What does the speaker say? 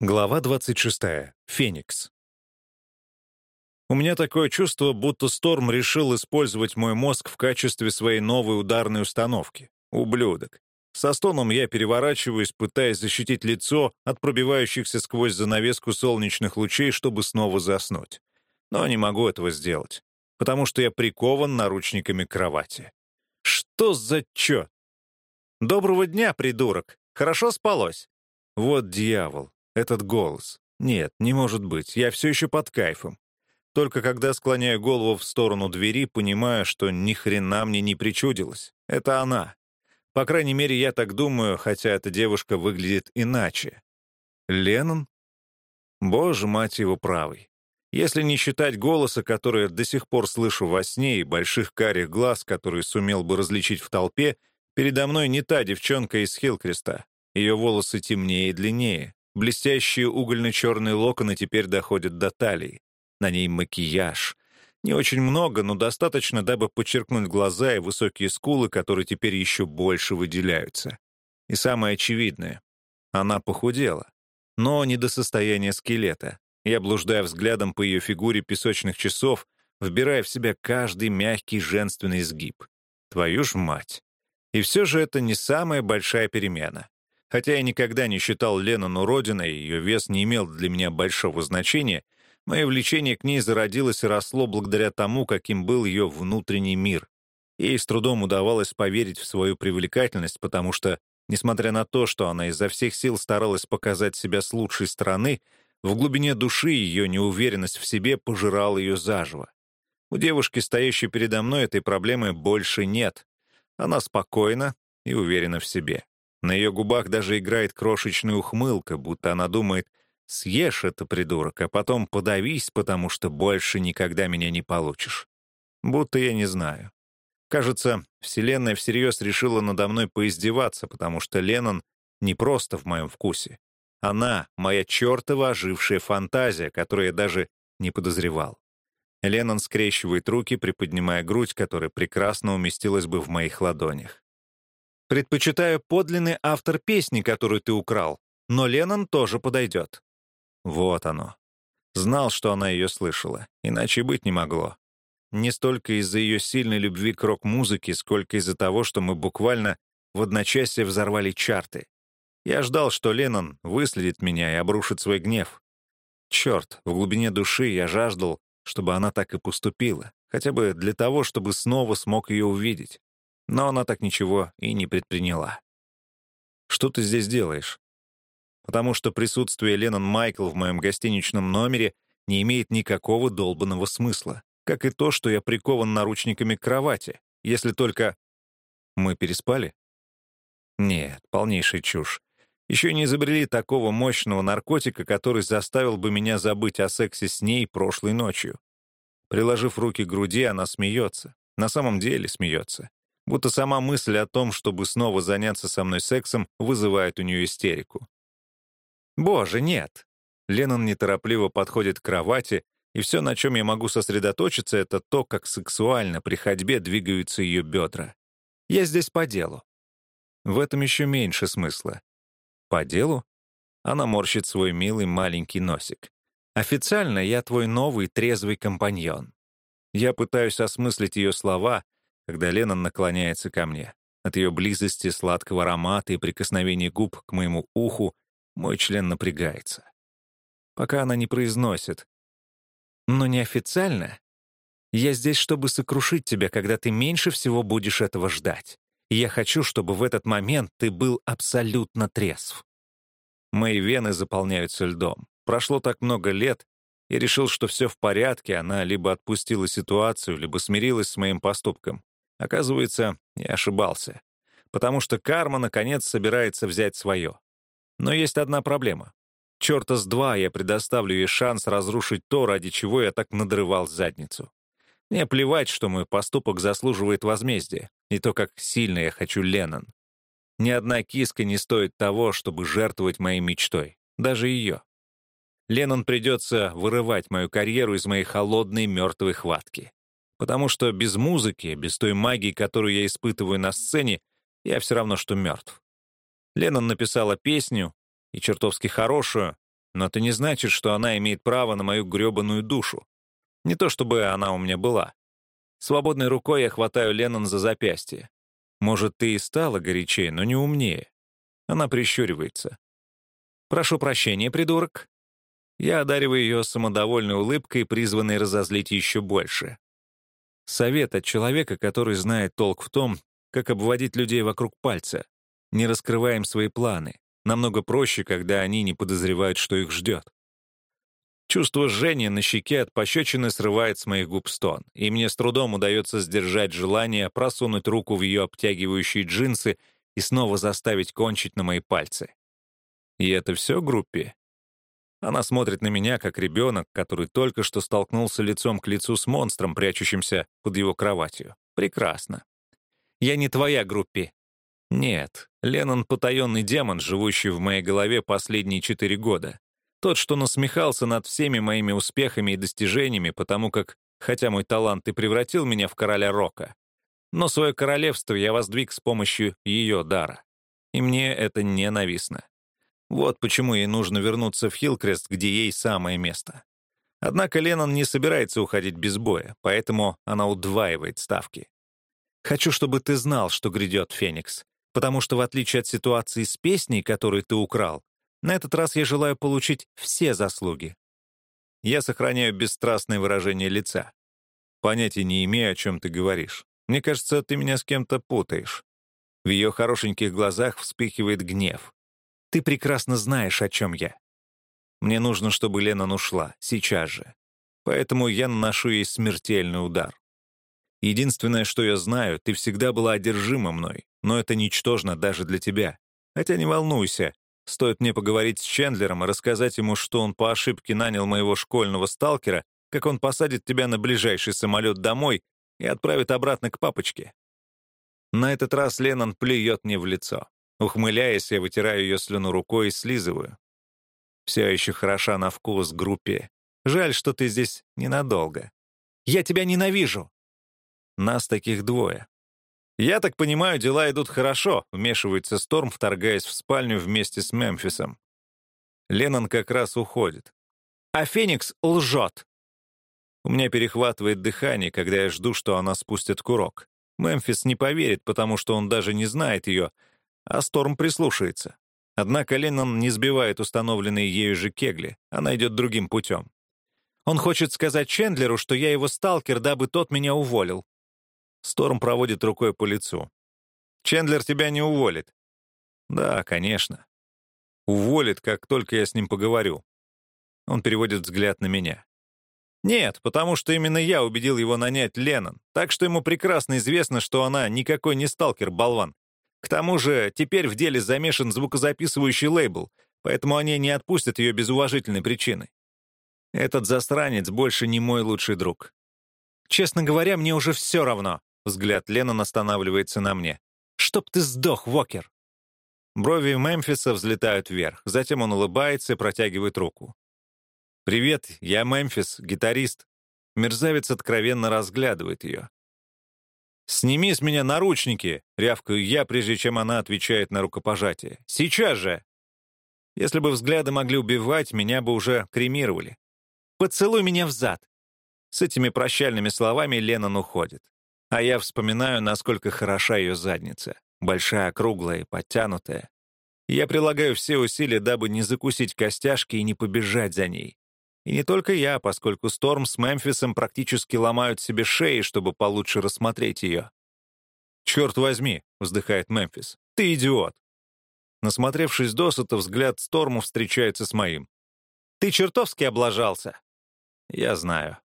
Глава 26. Феникс. У меня такое чувство, будто Сторм решил использовать мой мозг в качестве своей новой ударной установки. Ублюдок. Со стоном я переворачиваюсь, пытаясь защитить лицо от пробивающихся сквозь занавеску солнечных лучей, чтобы снова заснуть. Но не могу этого сделать, потому что я прикован наручниками к кровати. Что за чё? «Доброго дня, придурок! Хорошо спалось?» Вот дьявол. Этот голос. Нет, не может быть, я все еще под кайфом. Только когда склоняю голову в сторону двери, понимаю, что ни хрена мне не причудилось. Это она. По крайней мере, я так думаю, хотя эта девушка выглядит иначе. Леннон? Боже, мать его, правый. Если не считать голоса, который до сих пор слышу во сне, и больших карих глаз, которые сумел бы различить в толпе, передо мной не та девчонка из Хилкреста. Ее волосы темнее и длиннее, Блестящие угольно-черные локоны теперь доходят до талии. На ней макияж. Не очень много, но достаточно, дабы подчеркнуть глаза и высокие скулы, которые теперь еще больше выделяются. И самое очевидное — она похудела. Но не до состояния скелета. Я блуждаю взглядом по ее фигуре песочных часов, вбирая в себя каждый мягкий женственный изгиб. Твою ж мать! И все же это не самая большая перемена. Хотя я никогда не считал Леннону родиной, ее вес не имел для меня большого значения, мое влечение к ней зародилось и росло благодаря тому, каким был ее внутренний мир. Ей с трудом удавалось поверить в свою привлекательность, потому что, несмотря на то, что она изо всех сил старалась показать себя с лучшей стороны, в глубине души ее неуверенность в себе пожирала ее заживо. У девушки, стоящей передо мной, этой проблемы больше нет. Она спокойна и уверена в себе. На ее губах даже играет крошечная ухмылка, будто она думает «Съешь это, придурок, а потом подавись, потому что больше никогда меня не получишь». Будто я не знаю. Кажется, Вселенная всерьез решила надо мной поиздеваться, потому что Леннон не просто в моем вкусе. Она — моя чертова ожившая фантазия, которую я даже не подозревал. Леннон скрещивает руки, приподнимая грудь, которая прекрасно уместилась бы в моих ладонях. Предпочитаю подлинный автор песни, которую ты украл, но Леннон тоже подойдет». Вот оно. Знал, что она ее слышала, иначе быть не могло. Не столько из-за ее сильной любви к рок-музыке, сколько из-за того, что мы буквально в одночасье взорвали чарты. Я ждал, что Леннон выследит меня и обрушит свой гнев. Черт, в глубине души я жаждал, чтобы она так и поступила, хотя бы для того, чтобы снова смог ее увидеть. Но она так ничего и не предприняла. «Что ты здесь делаешь?» Потому что присутствие Леннон Майкл в моем гостиничном номере не имеет никакого долбанного смысла, как и то, что я прикован наручниками к кровати, если только... Мы переспали? Нет, полнейшая чушь. Еще не изобрели такого мощного наркотика, который заставил бы меня забыть о сексе с ней прошлой ночью. Приложив руки к груди, она смеется. На самом деле смеется будто сама мысль о том, чтобы снова заняться со мной сексом, вызывает у нее истерику. «Боже, нет!» Леннон неторопливо подходит к кровати, и все, на чем я могу сосредоточиться, это то, как сексуально при ходьбе двигаются ее бедра. Я здесь по делу. В этом еще меньше смысла. По делу? Она морщит свой милый маленький носик. Официально я твой новый трезвый компаньон. Я пытаюсь осмыслить ее слова, когда Леннон наклоняется ко мне. От ее близости, сладкого аромата и прикосновения губ к моему уху мой член напрягается. Пока она не произносит. Но неофициально. Я здесь, чтобы сокрушить тебя, когда ты меньше всего будешь этого ждать. И я хочу, чтобы в этот момент ты был абсолютно трезв. Мои вены заполняются льдом. Прошло так много лет, и решил, что все в порядке, она либо отпустила ситуацию, либо смирилась с моим поступком. Оказывается, я ошибался. Потому что карма, наконец, собирается взять свое. Но есть одна проблема. Чёрта с два я предоставлю ей шанс разрушить то, ради чего я так надрывал задницу. Мне плевать, что мой поступок заслуживает возмездия, и то, как сильно я хочу Леннон. Ни одна киска не стоит того, чтобы жертвовать моей мечтой, даже ее. Леннон придется вырывать мою карьеру из моей холодной мертвой хватки потому что без музыки, без той магии, которую я испытываю на сцене, я все равно, что мертв. Леннон написала песню, и чертовски хорошую, но это не значит, что она имеет право на мою грёбаную душу. Не то чтобы она у меня была. Свободной рукой я хватаю Леннон за запястье. Может, ты и стала горячее, но не умнее. Она прищуривается. «Прошу прощения, придурок». Я одариваю ее самодовольной улыбкой, призванной разозлить еще больше. Совет от человека, который знает толк в том, как обводить людей вокруг пальца. Не раскрываем свои планы. Намного проще, когда они не подозревают, что их ждет. Чувство жжения на щеке от пощечины срывает с моих губ стон, и мне с трудом удается сдержать желание просунуть руку в ее обтягивающие джинсы и снова заставить кончить на мои пальцы. И это все группе? Она смотрит на меня, как ребенок, который только что столкнулся лицом к лицу с монстром, прячущимся под его кроватью. Прекрасно. Я не твоя группе. Нет, Леннон — потаенный демон, живущий в моей голове последние четыре года. Тот, что насмехался над всеми моими успехами и достижениями, потому как, хотя мой талант и превратил меня в короля рока, но свое королевство я воздвиг с помощью ее дара. И мне это ненавистно. Вот почему ей нужно вернуться в Хилкрест, где ей самое место. Однако Леннон не собирается уходить без боя, поэтому она удваивает ставки. «Хочу, чтобы ты знал, что грядет, Феникс, потому что в отличие от ситуации с песней, которую ты украл, на этот раз я желаю получить все заслуги. Я сохраняю бесстрастное выражение лица. Понятия не имею, о чем ты говоришь. Мне кажется, ты меня с кем-то путаешь. В ее хорошеньких глазах вспыхивает гнев. Ты прекрасно знаешь, о чем я. Мне нужно, чтобы Лена ушла, сейчас же. Поэтому я наношу ей смертельный удар. Единственное, что я знаю, ты всегда была одержима мной, но это ничтожно даже для тебя. Хотя не волнуйся, Стоит мне поговорить с Чендлером и рассказать ему, что он по ошибке нанял моего школьного сталкера, как он посадит тебя на ближайший самолет домой и отправит обратно к папочке. На этот раз Леннон плюет мне в лицо. Ухмыляясь, я вытираю ее слюну рукой и слизываю. Все еще хороша на вкус группе. Жаль, что ты здесь ненадолго. Я тебя ненавижу. Нас таких двое. «Я так понимаю, дела идут хорошо», — вмешивается Сторм, вторгаясь в спальню вместе с Мемфисом. Леннон как раз уходит. «А Феникс лжет!» У меня перехватывает дыхание, когда я жду, что она спустит курок. Мемфис не поверит, потому что он даже не знает ее, а Сторм прислушается. Однако Леннон не сбивает установленные ею же кегли, она идет другим путем. Он хочет сказать Чендлеру, что я его сталкер, дабы тот меня уволил. Сторм проводит рукой по лицу. «Чендлер тебя не уволит». «Да, конечно. Уволит, как только я с ним поговорю». Он переводит взгляд на меня. «Нет, потому что именно я убедил его нанять Леннон, так что ему прекрасно известно, что она никакой не сталкер-болван. К тому же теперь в деле замешан звукозаписывающий лейбл, поэтому они не отпустят ее без уважительной причины. Этот засранец больше не мой лучший друг. Честно говоря, мне уже все равно. Взгляд Леннон останавливается на мне. «Чтоб ты сдох, Вокер!» Брови Мемфиса взлетают вверх, затем он улыбается и протягивает руку. «Привет, я Мемфис, гитарист». Мерзавец откровенно разглядывает ее. «Сними с меня наручники!» — рявкаю я, прежде чем она отвечает на рукопожатие. «Сейчас же!» Если бы взгляды могли убивать, меня бы уже кремировали. «Поцелуй меня в зад!» С этими прощальными словами Леннон уходит. А я вспоминаю, насколько хороша ее задница. Большая, круглая и подтянутая. Я прилагаю все усилия, дабы не закусить костяшки и не побежать за ней. И не только я, поскольку Сторм с Мемфисом практически ломают себе шеи, чтобы получше рассмотреть ее. «Черт возьми», — вздыхает Мемфис, — «ты идиот». Насмотревшись досыта, взгляд Сторму встречается с моим. «Ты чертовски облажался». «Я знаю».